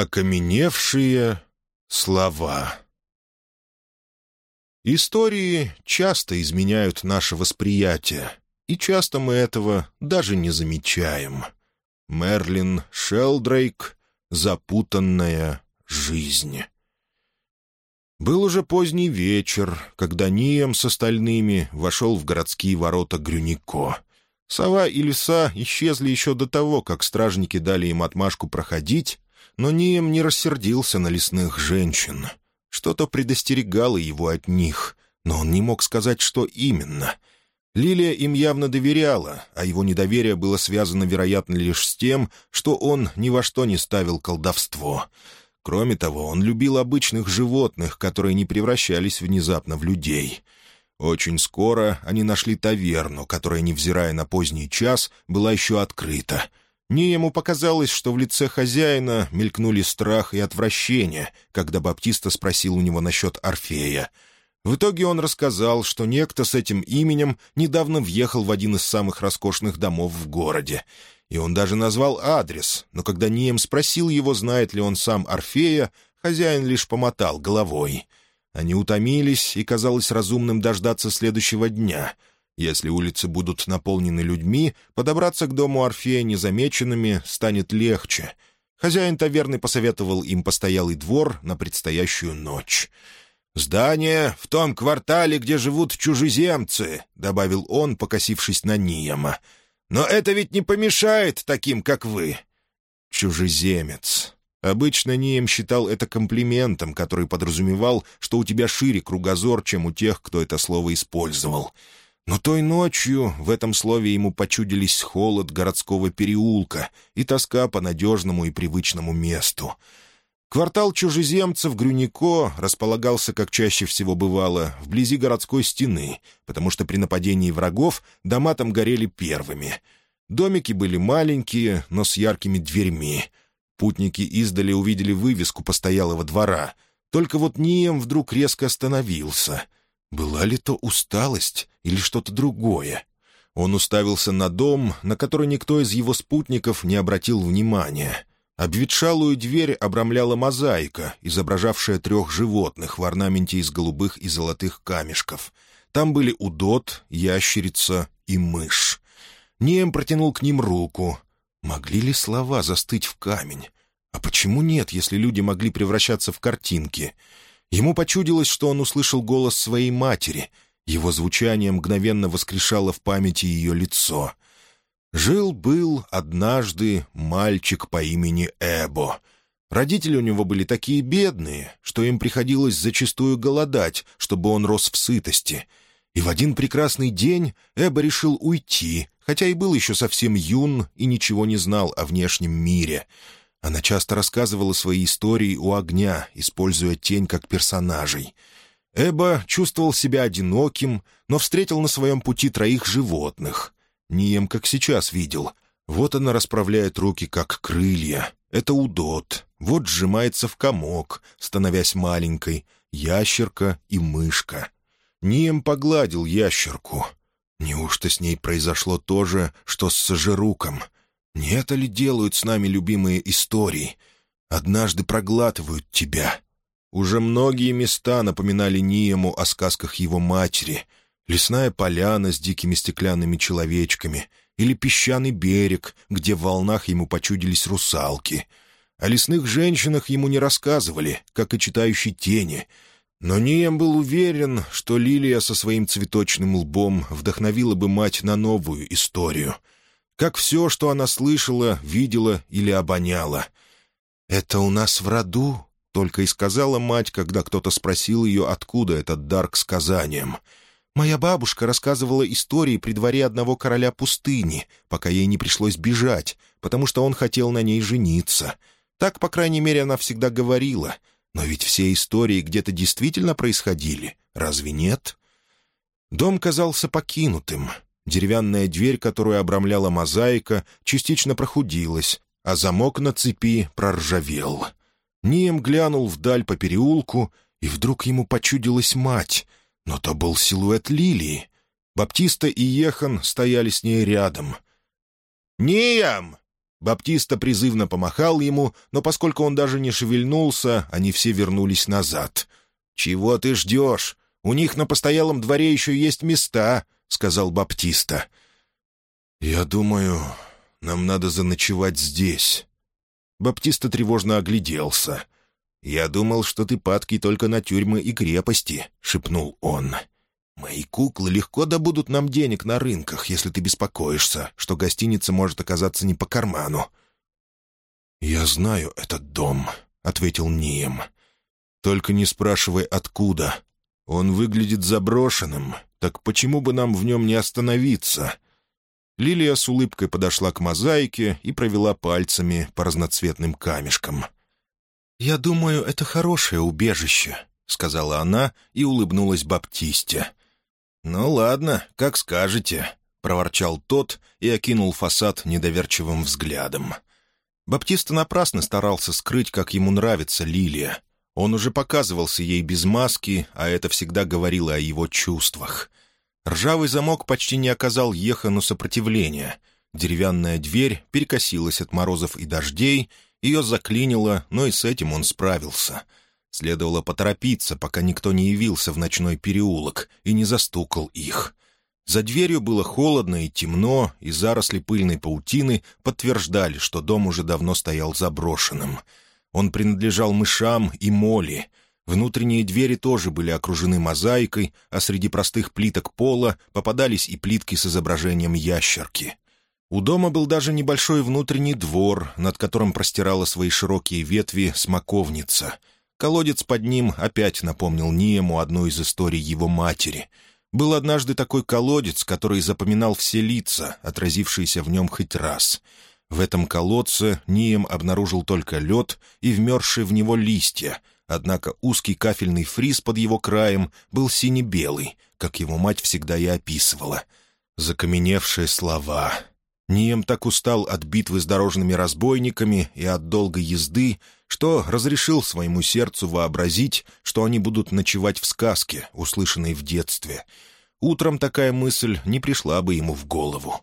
Окаменевшие слова Истории часто изменяют наше восприятие, и часто мы этого даже не замечаем. Мерлин Шелдрейк «Запутанная жизнь». Был уже поздний вечер, когда Нием с остальными вошел в городские ворота Грюнико. Сова и лиса исчезли еще до того, как стражники дали им отмашку проходить, но Нием не рассердился на лесных женщин. Что-то предостерегало его от них, но он не мог сказать, что именно. Лилия им явно доверяла, а его недоверие было связано, вероятно, лишь с тем, что он ни во что не ставил колдовство. Кроме того, он любил обычных животных, которые не превращались внезапно в людей. Очень скоро они нашли таверну, которая, невзирая на поздний час, была еще открыта — не ему показалось, что в лице хозяина мелькнули страх и отвращение, когда Баптиста спросил у него насчет Орфея. В итоге он рассказал, что некто с этим именем недавно въехал в один из самых роскошных домов в городе. И он даже назвал адрес, но когда Нием спросил его, знает ли он сам Орфея, хозяин лишь помотал головой. Они утомились, и казалось разумным дождаться следующего дня — если улицы будут наполнены людьми, подобраться к дому Орфея незамеченными станет легче. Хозяин таверны посоветовал им постоялый двор на предстоящую ночь. «Здание в том квартале, где живут чужеземцы», — добавил он, покосившись на Нияма. «Но это ведь не помешает таким, как вы». «Чужеземец». Обычно Нием считал это комплиментом, который подразумевал, что у тебя шире кругозор, чем у тех, кто это слово использовал. Но той ночью в этом слове ему почудились холод городского переулка и тоска по надежному и привычному месту. Квартал чужеземцев Грюнико располагался, как чаще всего бывало, вблизи городской стены, потому что при нападении врагов дома там горели первыми. Домики были маленькие, но с яркими дверьми. Путники издали увидели вывеску постоялого двора. Только вот Нием вдруг резко остановился — была ли то усталость или что-то другое? Он уставился на дом, на который никто из его спутников не обратил внимания. Обветшалую дверь обрамляла мозаика, изображавшая трех животных в орнаменте из голубых и золотых камешков. Там были удот, ящерица и мышь. Нем протянул к ним руку. Могли ли слова застыть в камень? А почему нет, если люди могли превращаться в картинки? — Ему почудилось, что он услышал голос своей матери. Его звучание мгновенно воскрешало в памяти ее лицо. Жил-был однажды мальчик по имени Эбо. Родители у него были такие бедные, что им приходилось зачастую голодать, чтобы он рос в сытости. И в один прекрасный день Эбо решил уйти, хотя и был еще совсем юн и ничего не знал о внешнем мире — она часто рассказывала свои истории у огня, используя тень как персонажей. Эба чувствовал себя одиноким, но встретил на своем пути троих животных. Нием, как сейчас видел. Вот она расправляет руки, как крылья. Это удот. Вот сжимается в комок, становясь маленькой. Ящерка и мышка. Нием погладил ящерку. Неужто с ней произошло то же, что с Сажируком — не это ли делают с нами любимые истории? Однажды проглатывают тебя. Уже многие места напоминали Ниему о сказках его матери. Лесная поляна с дикими стеклянными человечками или песчаный берег, где в волнах ему почудились русалки. О лесных женщинах ему не рассказывали, как и читающей тени — но Нием был уверен, что Лилия со своим цветочным лбом вдохновила бы мать на новую историю — как все, что она слышала, видела или обоняла. «Это у нас в роду?» — только и сказала мать, когда кто-то спросил ее, откуда этот дар к сказаниям. «Моя бабушка рассказывала истории при дворе одного короля пустыни, пока ей не пришлось бежать, потому что он хотел на ней жениться. Так, по крайней мере, она всегда говорила. Но ведь все истории где-то действительно происходили, разве нет?» Дом казался покинутым. Деревянная дверь, которую обрамляла мозаика, частично прохудилась, а замок на цепи проржавел. Нием глянул вдаль по переулку, и вдруг ему почудилась мать, но то был силуэт лилии. Баптиста и Ехан стояли с ней рядом. «Нием!» Баптиста призывно помахал ему, но поскольку он даже не шевельнулся, они все вернулись назад. «Чего ты ждешь? У них на постоялом дворе еще есть места», — сказал Баптиста. «Я думаю, нам надо заночевать здесь». Баптиста тревожно огляделся. «Я думал, что ты падкий только на тюрьмы и крепости», — шепнул он. «Мои куклы легко добудут нам денег на рынках, если ты беспокоишься, что гостиница может оказаться не по карману». «Я знаю этот дом», — ответил Нием. «Только не спрашивай, откуда. Он выглядит заброшенным, так почему бы нам в нем не остановиться?» Лилия с улыбкой подошла к мозаике и провела пальцами по разноцветным камешкам. «Я думаю, это хорошее убежище», — сказала она и улыбнулась Баптисте. «Ну ладно, как скажете», — проворчал тот и окинул фасад недоверчивым взглядом. Баптиста напрасно старался скрыть, как ему нравится Лилия. Он уже показывался ей без маски, а это всегда говорило о его чувствах. Ржавый замок почти не оказал Ехану сопротивления. Деревянная дверь перекосилась от морозов и дождей, ее заклинило, но и с этим он справился — Следовало поторопиться, пока никто не явился в ночной переулок и не застукал их. За дверью было холодно и темно, и заросли пыльной паутины подтверждали, что дом уже давно стоял заброшенным. Он принадлежал мышам и моли. Внутренние двери тоже были окружены мозаикой, а среди простых плиток пола попадались и плитки с изображением ящерки. У дома был даже небольшой внутренний двор, над которым простирала свои широкие ветви смоковница — Колодец под ним опять напомнил Ниему одну из историй его матери. Был однажды такой колодец, который запоминал все лица, отразившиеся в нем хоть раз. В этом колодце Нием обнаружил только лед и вмерзшие в него листья, однако узкий кафельный фриз под его краем был сине-белый, как его мать всегда и описывала. Закаменевшие слова. Нием так устал от битвы с дорожными разбойниками и от долгой езды, что разрешил своему сердцу вообразить, что они будут ночевать в сказке, услышанной в детстве. Утром такая мысль не пришла бы ему в голову.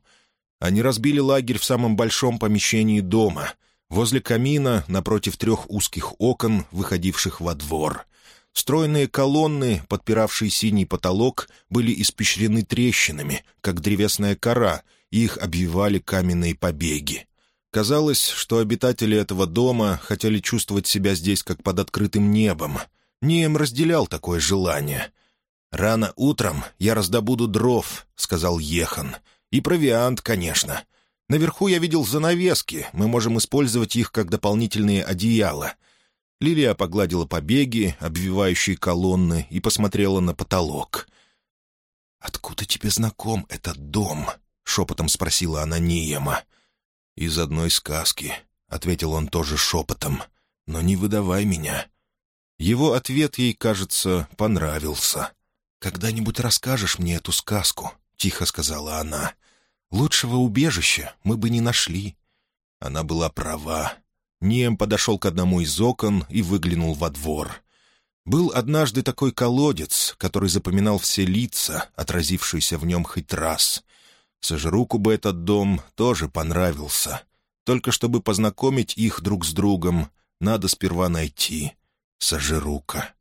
Они разбили лагерь в самом большом помещении дома, возле камина, напротив трех узких окон, выходивших во двор. Стройные колонны, подпиравшие синий потолок, были испещрены трещинами, как древесная кора, и их обвивали каменные побеги. Казалось, что обитатели этого дома хотели чувствовать себя здесь как под открытым небом. Нием разделял такое желание. «Рано утром я раздобуду дров», — сказал Ехан. «И провиант, конечно. Наверху я видел занавески, мы можем использовать их как дополнительные одеяла». Лилия погладила побеги, обвивающие колонны, и посмотрела на потолок. «Откуда тебе знаком этот дом?» — шепотом спросила она Ниема. «Из одной сказки», — ответил он тоже шепотом. «Но не выдавай меня». Его ответ ей, кажется, понравился. «Когда-нибудь расскажешь мне эту сказку?» — тихо сказала она. «Лучшего убежища мы бы не нашли». Она была права. Нем подошел к одному из окон и выглянул во двор. Был однажды такой колодец, который запоминал все лица, отразившиеся в нем хоть раз. Сожруку бы этот дом тоже понравился. Только чтобы познакомить их друг с другом, надо сперва найти Сожирука.